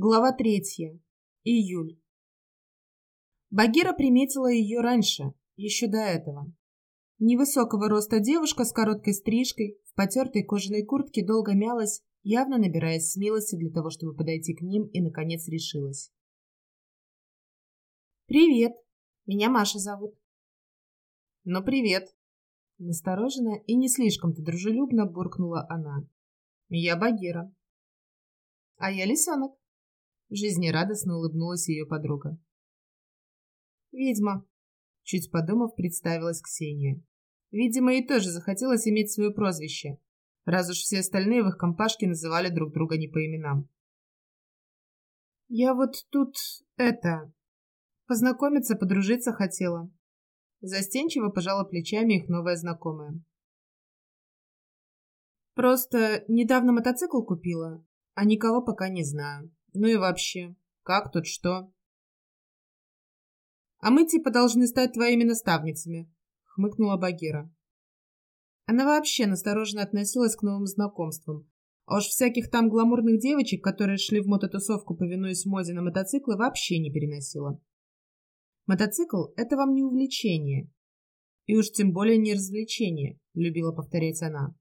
Глава третья. Июль. Багира приметила ее раньше, еще до этого. Невысокого роста девушка с короткой стрижкой, в потертой кожаной куртке долго мялась, явно набираясь смелости для того, чтобы подойти к ним, и, наконец, решилась. «Привет! Меня Маша зовут». «Ну, привет!» Настороженно и не слишком-то дружелюбно буркнула она. «Я Багира». «А я Лисенок». Жизнерадостно улыбнулась ее подруга. «Ведьма», — чуть подумав, представилась Ксения. Видимо, ей тоже захотелось иметь свое прозвище, раз уж все остальные в их компашке называли друг друга не по именам. «Я вот тут, это, познакомиться, подружиться хотела». Застенчиво пожала плечами их новая знакомая. «Просто недавно мотоцикл купила, а никого пока не знаю. Ну и вообще, как тут что? А мы типа должны стать твоими наставницами, хмыкнула Багира. Она вообще настороженно относилась к новым знакомствам. А уж всяких там гламурных девочек, которые шли в мототусовку, повинуясь моде на мотоциклы, вообще не переносила. Мотоцикл — это вам не увлечение. И уж тем более не развлечение, любила повторять она.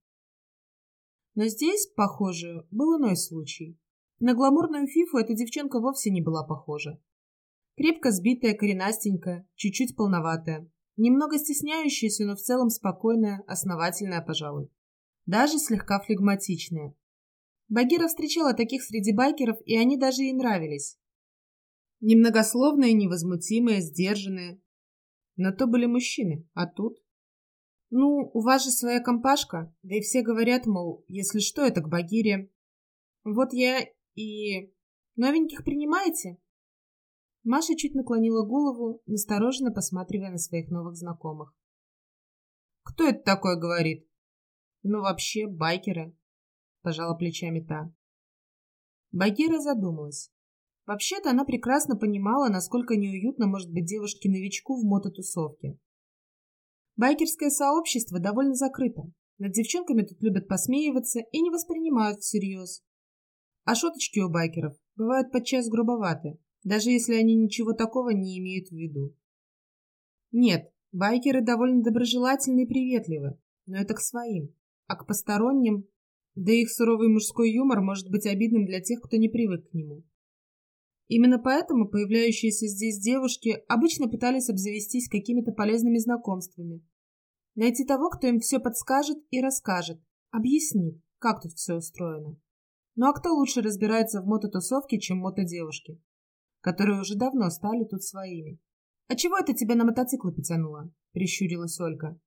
Но здесь, похоже, был иной случай. На гламурную фифу эта девчонка вовсе не была похожа. Крепко сбитая, коренастенькая, чуть-чуть полноватая. Немного стесняющаяся, но в целом спокойная, основательная, пожалуй. Даже слегка флегматичная. Багира встречала таких среди байкеров, и они даже ей нравились. Немногословные, невозмутимые, сдержанные. Но то были мужчины, а тут... Ну, у вас же своя компашка, да и все говорят, мол, если что, это к Багире. Вот я и... Новеньких принимаете?» Маша чуть наклонила голову, настороженно посматривая на своих новых знакомых. «Кто это такое говорит?» «Ну, вообще, байкеры», — пожала плечами та. Багира задумалась. Вообще-то она прекрасно понимала, насколько неуютно может быть девушке-новичку в мототусовке. Байкерское сообщество довольно закрыто. Над девчонками тут любят посмеиваться и не воспринимают всерьез. А шуточки у байкеров бывают подчас грубоваты, даже если они ничего такого не имеют в виду. Нет, байкеры довольно доброжелательны и приветливы, но это к своим, а к посторонним, да их суровый мужской юмор может быть обидным для тех, кто не привык к нему. Именно поэтому появляющиеся здесь девушки обычно пытались обзавестись какими-то полезными знакомствами. Найти того, кто им все подскажет и расскажет, объяснит, как тут все устроено. Ну а кто лучше разбирается в мототусовке, чем мотодевушки, которые уже давно стали тут своими? «А чего это тебя на мотоциклы потянуло?» — прищурилась Ольга.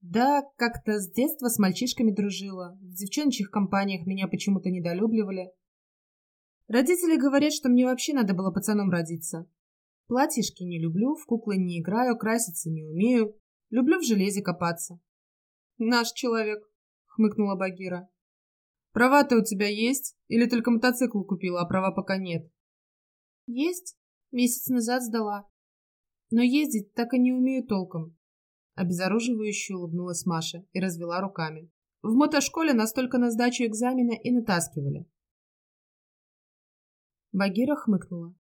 «Да, как-то с детства с мальчишками дружила. В девчоночьих компаниях меня почему-то недолюбливали. Родители говорят, что мне вообще надо было пацаном родиться. Платьишки не люблю, в куклы не играю, краситься не умею. Люблю в железе копаться». «Наш человек», — хмыкнула Багира. Права-то у тебя есть? Или только мотоцикл купила, а права пока нет? Есть. Месяц назад сдала. Но ездить так и не умею толком. Обезоруживающе улыбнулась Маша и развела руками. В мотошколе нас только на сдачу экзамена и натаскивали. Багира хмыкнула.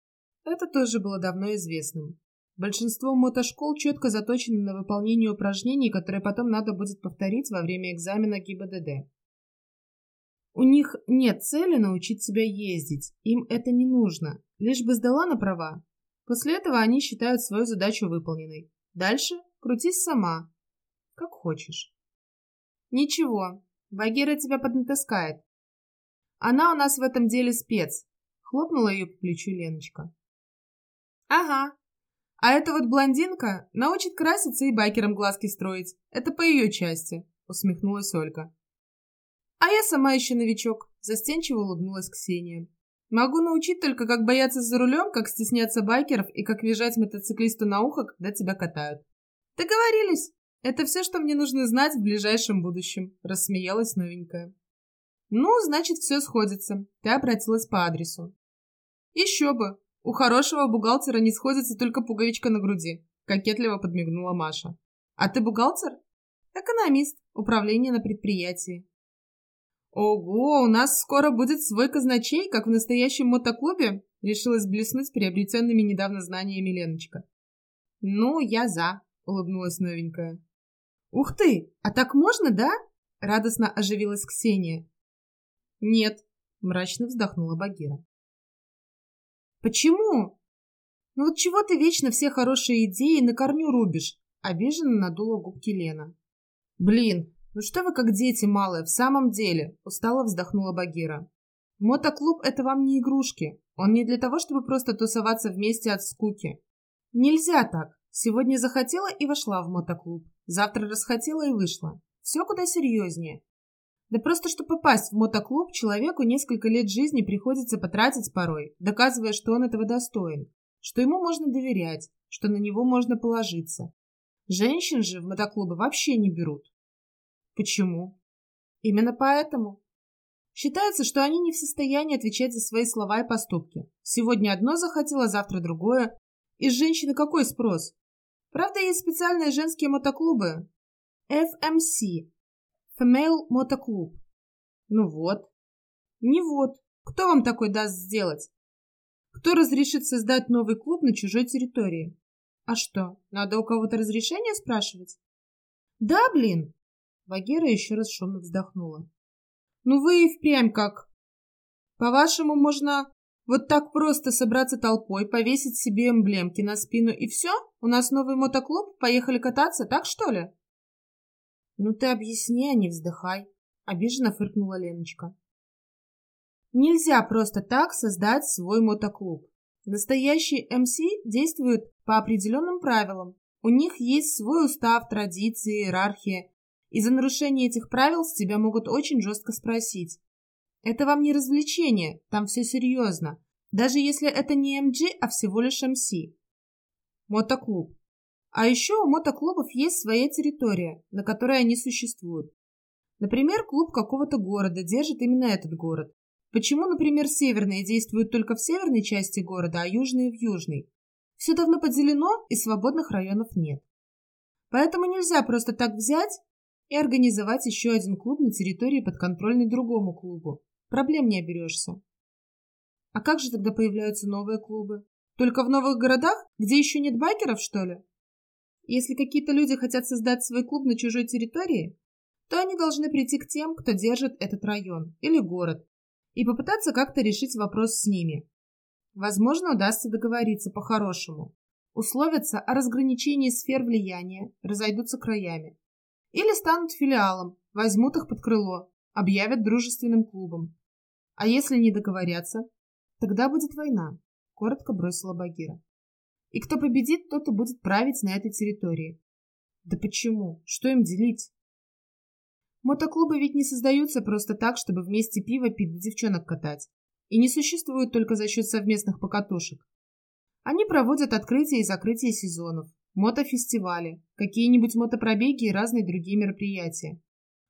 Это тоже было давно известным. Большинство мотошкол четко заточены на выполнение упражнений, которые потом надо будет повторить во время экзамена ГИБДД. У них нет цели научить себя ездить, им это не нужно, лишь бы сдала на права. После этого они считают свою задачу выполненной. Дальше крутись сама, как хочешь. Ничего, Багира тебя поднатаскает. Она у нас в этом деле спец, хлопнула ее по плечу Леночка. Ага, а эта вот блондинка научит краситься и байкерам глазки строить. Это по ее части, усмехнулась Ольга. А я сама еще новичок, застенчиво улыбнулась Ксения. Могу научить только, как бояться за рулем, как стесняться байкеров и как визжать мотоциклисту на ухо, когда тебя катают. Договорились. Это все, что мне нужно знать в ближайшем будущем, рассмеялась новенькая. Ну, значит, все сходится. Ты обратилась по адресу. Еще бы. У хорошего бухгалтера не сходится только пуговичка на груди, кокетливо подмигнула Маша. А ты бухгалтер? Экономист, управление на предприятии. Ого, у нас скоро будет свой казначей, как в настоящем мотоклубе? Решилась блеснуть приобретенными недавно знаниями Леночка. Ну, я за, улыбнулась новенькая. Ух ты, а так можно, да? Радостно оживилась Ксения. Нет, мрачно вздохнула Багира. Почему? Ну вот чего ты вечно все хорошие идеи на корню рубишь? Обиженно надула губки Лена. Блин, ну что вы как дети малые, в самом деле, устало вздохнула Багира. Мотоклуб — это вам не игрушки. Он не для того, чтобы просто тусоваться вместе от скуки. Нельзя так. Сегодня захотела и вошла в мотоклуб. Завтра расхотела и вышла. Все куда серьезнее. Да просто, чтобы попасть в мотоклуб, человеку несколько лет жизни приходится потратить порой, доказывая, что он этого достоин, что ему можно доверять, что на него можно положиться. Женщин же в мотоклубы вообще не берут. Почему? Именно поэтому. Считается, что они не в состоянии отвечать за свои слова и поступки. Сегодня одно захотело, завтра другое. Из женщины какой спрос? Правда, есть специальные женские мотоклубы. FMC Female мотоклуб. Ну вот. Не вот. Кто вам такой даст сделать? Кто разрешит создать новый клуб на чужой территории? А что, надо у кого-то разрешение спрашивать? Да, блин. Вагера еще раз шумно вздохнула. Ну вы и впрямь как. По-вашему, можно вот так просто собраться толпой, повесить себе эмблемки на спину и все? У нас новый мотоклуб, поехали кататься, так что ли? «Ну ты объясни, а не вздыхай», — обиженно фыркнула Леночка. Нельзя просто так создать свой мотоклуб. Настоящие МС действуют по определенным правилам. У них есть свой устав, традиции, иерархия. И за нарушение этих правил с тебя могут очень жестко спросить. Это вам не развлечение, там все серьезно. Даже если это не МГ, а всего лишь МС. Мотоклуб. А еще у мотоклубов есть своя территория, на которой они существуют. Например, клуб какого-то города держит именно этот город. Почему, например, северные действуют только в северной части города, а южные в южной? Все давно поделено, и свободных районов нет. Поэтому нельзя просто так взять и организовать еще один клуб на территории подконтрольной другому клубу. Проблем не оберешься. А как же тогда появляются новые клубы? Только в новых городах, где еще нет байкеров, что ли? Если какие-то люди хотят создать свой клуб на чужой территории, то они должны прийти к тем, кто держит этот район или город, и попытаться как-то решить вопрос с ними. Возможно, удастся договориться по-хорошему, условиться о разграничении сфер влияния, разойдутся краями. Или станут филиалом, возьмут их под крыло, объявят дружественным клубом. А если не договорятся, тогда будет война, коротко бросила Багира. И кто победит, тот и будет править на этой территории. Да почему? Что им делить? Мотоклубы ведь не создаются просто так, чтобы вместе пиво пить да девчонок катать. И не существуют только за счет совместных покатушек. Они проводят открытие и закрытие сезонов, мотофестивали, какие-нибудь мотопробеги и разные другие мероприятия.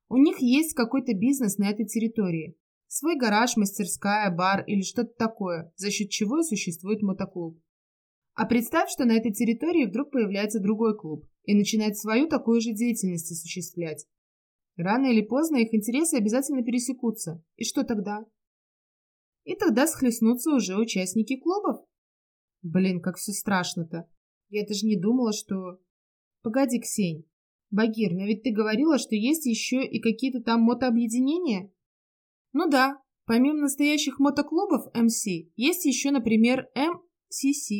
У них есть какой-то бизнес на этой территории. Свой гараж, мастерская, бар или что-то такое, за счет чего и существует мотоклуб. А представь, что на этой территории вдруг появляется другой клуб и начинает свою такую же деятельность осуществлять. Рано или поздно их интересы обязательно пересекутся. И что тогда? И тогда схлестнутся уже участники клубов. Блин, как все страшно-то. Я даже не думала, что... Погоди, Ксень. Багир, но ведь ты говорила, что есть еще и какие-то там мотообъединения? Ну да, помимо настоящих мотоклубов МС, есть еще, например, МСС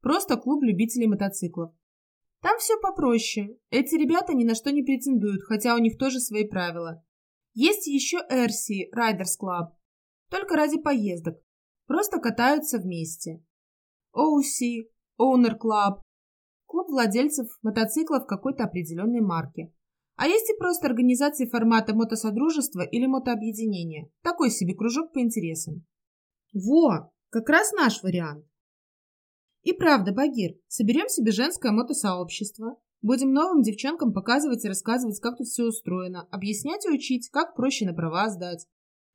Просто клуб любителей мотоциклов. Там все попроще. Эти ребята ни на что не претендуют, хотя у них тоже свои правила. Есть еще RC, Riders Club. Только ради поездок. Просто катаются вместе. OC, Owner Club. Клуб владельцев мотоциклов какой-то определенной марки. А есть и просто организации формата мотосодружества или мотообъединения. Такой себе кружок по интересам. Во, как раз наш вариант. И правда, Багир, соберем себе женское мотосообщество. Будем новым девчонкам показывать и рассказывать, как тут все устроено, объяснять и учить, как проще на права сдать,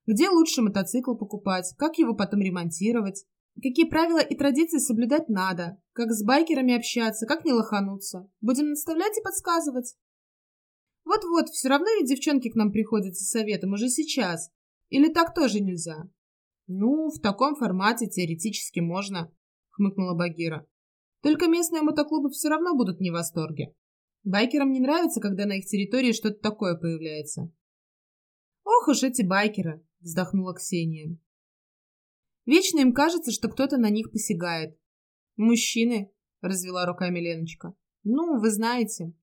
где лучше мотоцикл покупать, как его потом ремонтировать, какие правила и традиции соблюдать надо, как с байкерами общаться, как не лохануться. Будем наставлять и подсказывать. Вот-вот, все равно ведь девчонки к нам приходят за советом уже сейчас. Или так тоже нельзя? Ну, в таком формате теоретически можно, хмыкнула Багира. Только местные мотоклубы все равно будут не в восторге. Байкерам не нравится, когда на их территории что-то такое появляется. Ох уж эти байкеры, вздохнула Ксения. Вечно им кажется, что кто-то на них посягает. Мужчины, развела руками Леночка. Ну, вы знаете.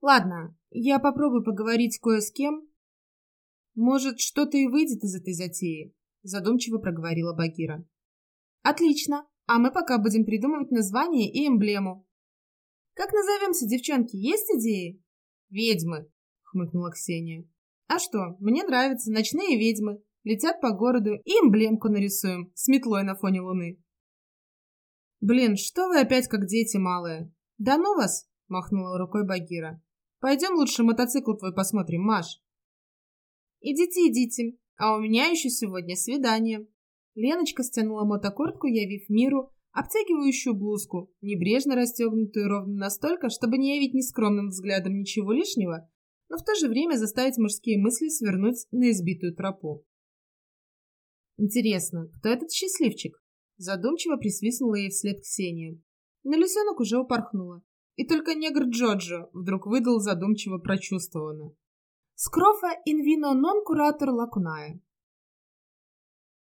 Ладно, я попробую поговорить кое с кем. Может, что-то и выйдет из этой затеи, задумчиво проговорила Багира. Отлично, а мы пока будем придумывать название и эмблему. Как назовемся, девчонки, есть идеи? Ведьмы, хмыкнула Ксения. А что, мне нравятся ночные ведьмы. Летят по городу и эмблемку нарисуем с метлой на фоне луны. Блин, что вы опять как дети малые? Да ну вас, махнула рукой Багира. Пойдем лучше мотоцикл твой посмотрим, Маш. Идите, идите, а у меня еще сегодня свидание. Леночка стянула мотокуртку, явив миру обтягивающую блузку, небрежно расстегнутую ровно настолько, чтобы не явить нескромным взглядом ничего лишнего, но в то же время заставить мужские мысли свернуть на избитую тропу. Интересно, кто этот счастливчик? Задумчиво присвистнула ей вслед Ксения. На лисенок уже упорхнула. И только негр Джоджо вдруг выдал задумчиво прочувствованно. Скрофа инвино нон куратор лакуная.